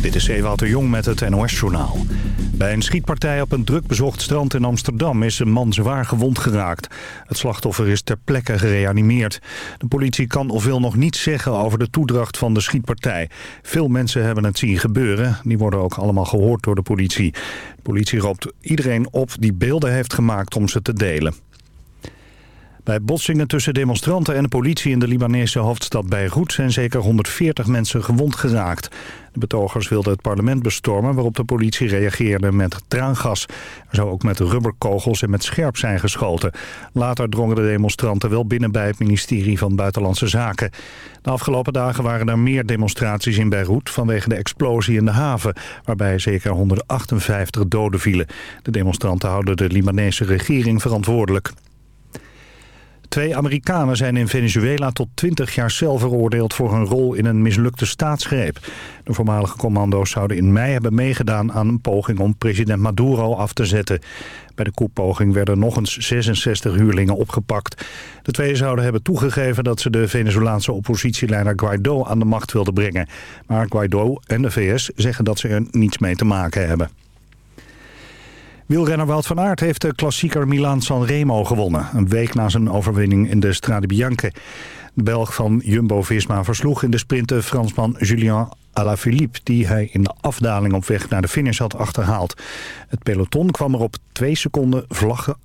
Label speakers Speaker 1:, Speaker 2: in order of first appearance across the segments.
Speaker 1: Dit is Ewout Jong met het NOS-journaal. Bij een schietpartij op een drukbezocht strand in Amsterdam is een man zwaar gewond geraakt. Het slachtoffer is ter plekke gereanimeerd. De politie kan of wil nog niets zeggen over de toedracht van de schietpartij. Veel mensen hebben het zien gebeuren. Die worden ook allemaal gehoord door de politie. De politie roept iedereen op die beelden heeft gemaakt om ze te delen. Bij botsingen tussen demonstranten en de politie in de Libanese hoofdstad Beirut zijn zeker 140 mensen gewond geraakt. De betogers wilden het parlement bestormen waarop de politie reageerde met traangas. Er zou ook met rubberkogels en met scherp zijn geschoten. Later drongen de demonstranten wel binnen bij het ministerie van Buitenlandse Zaken. De afgelopen dagen waren er meer demonstraties in Beirut vanwege de explosie in de haven, waarbij zeker 158 doden vielen. De demonstranten houden de Libanese regering verantwoordelijk. Twee Amerikanen zijn in Venezuela tot 20 jaar cel veroordeeld voor hun rol in een mislukte staatsgreep. De voormalige commando's zouden in mei hebben meegedaan aan een poging om president Maduro af te zetten. Bij de koepoging werden nog eens 66 huurlingen opgepakt. De twee zouden hebben toegegeven dat ze de Venezolaanse oppositieleider Guaido aan de macht wilden brengen. Maar Guaido en de VS zeggen dat ze er niets mee te maken hebben. Wielrenner Wout van Aert heeft de klassieker Milaan-San Remo gewonnen. Een week na zijn overwinning in de Strade Bianche. De Belg van Jumbo-Visma versloeg in de sprint de Fransman Julien Alaphilippe... die hij in de afdaling op weg naar de finish had achterhaald. Het peloton kwam er op twee seconden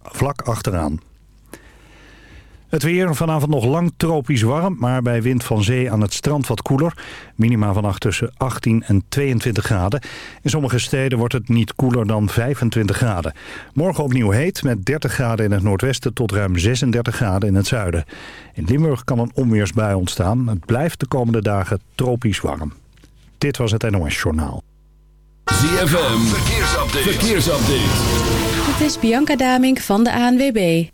Speaker 1: vlak achteraan. Het weer vanavond nog lang tropisch warm, maar bij wind van zee aan het strand wat koeler. Minima vannacht tussen 18 en 22 graden. In sommige steden wordt het niet koeler dan 25 graden. Morgen opnieuw heet met 30 graden in het noordwesten tot ruim 36 graden in het zuiden. In Limburg kan een onweersbui ontstaan. Het blijft de komende dagen tropisch warm. Dit was het NOS Journaal.
Speaker 2: ZFM, verkeersupdate. verkeersupdate.
Speaker 3: Dit is Bianca Damink van de ANWB.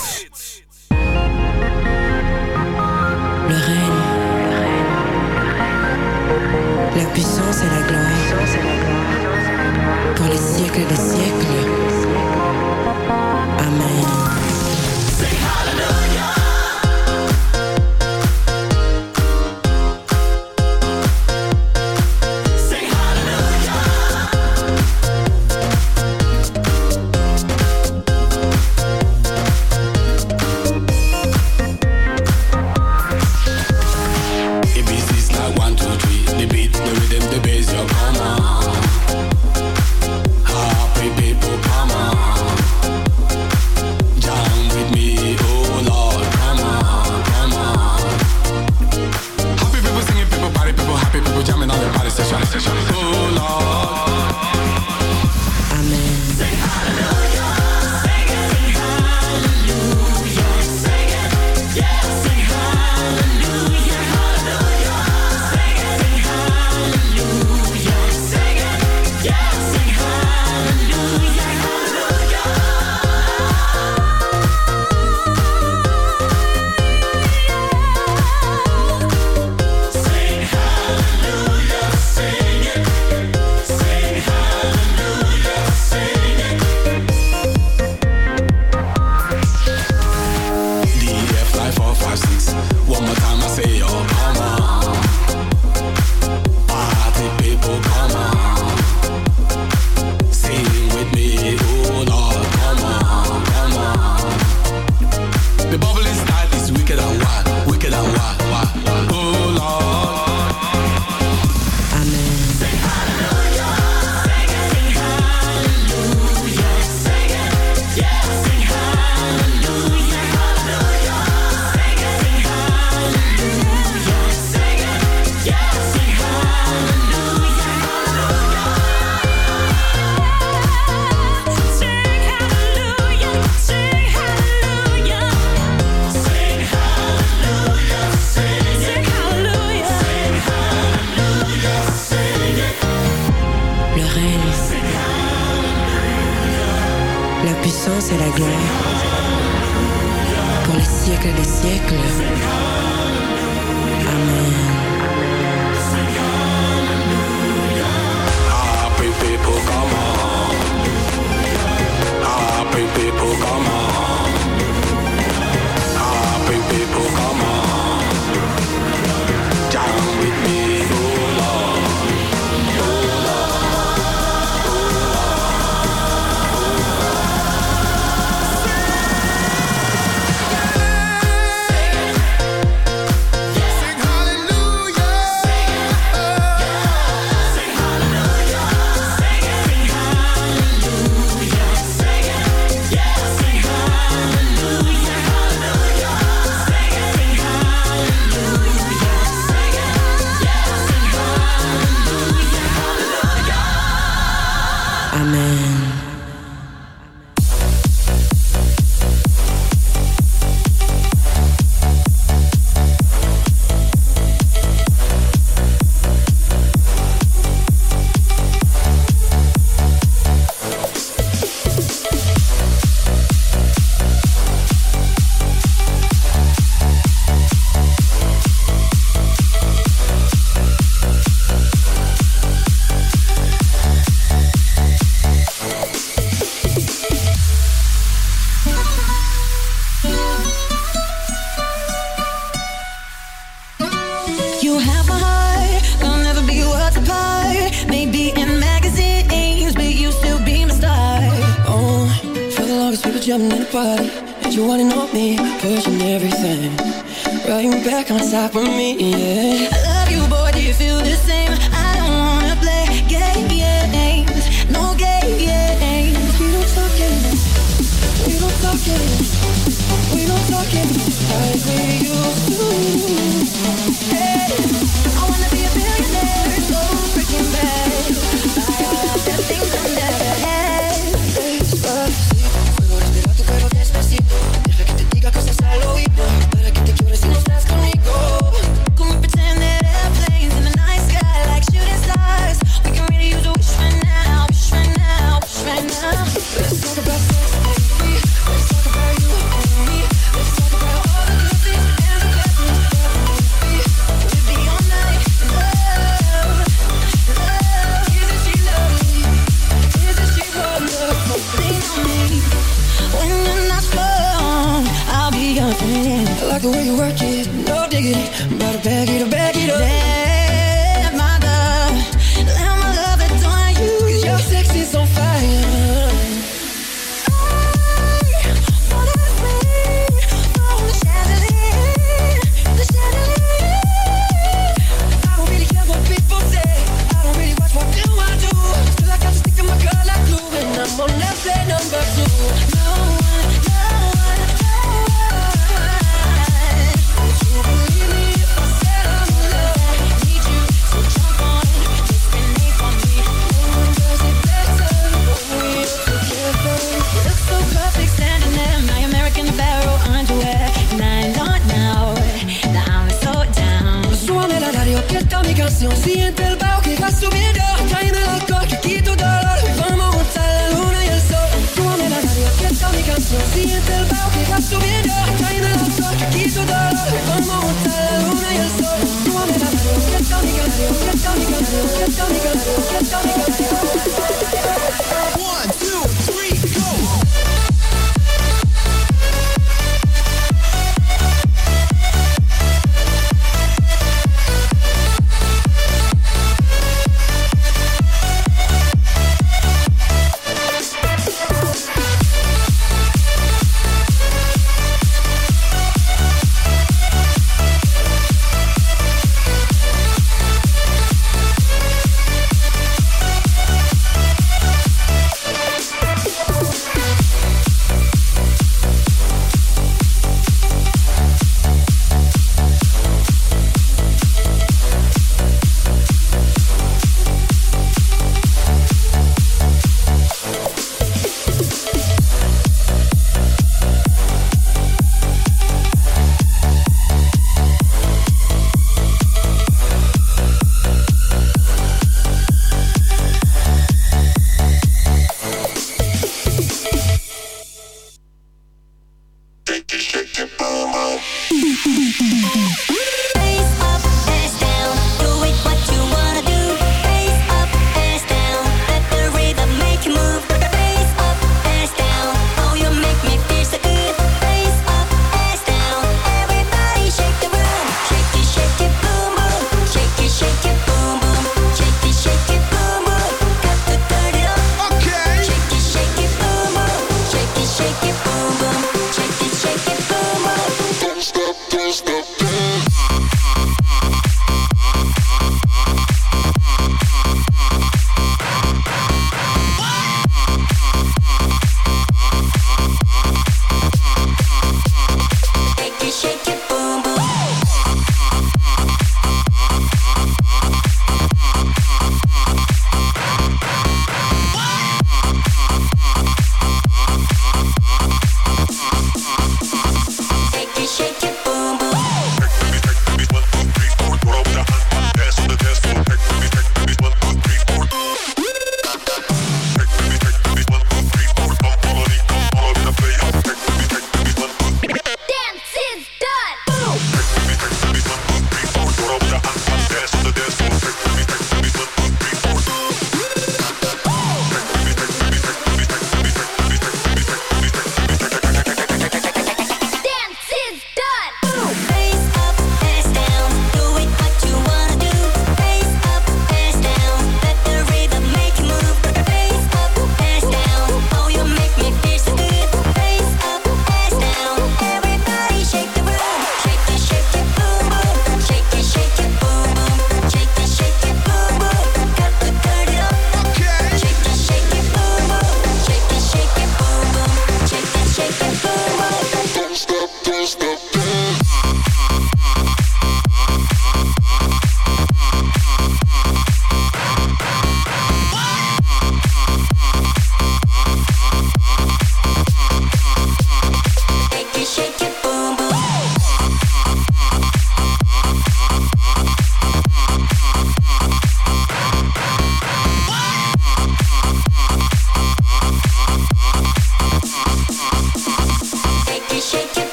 Speaker 4: could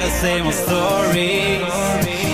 Speaker 5: The same old stories.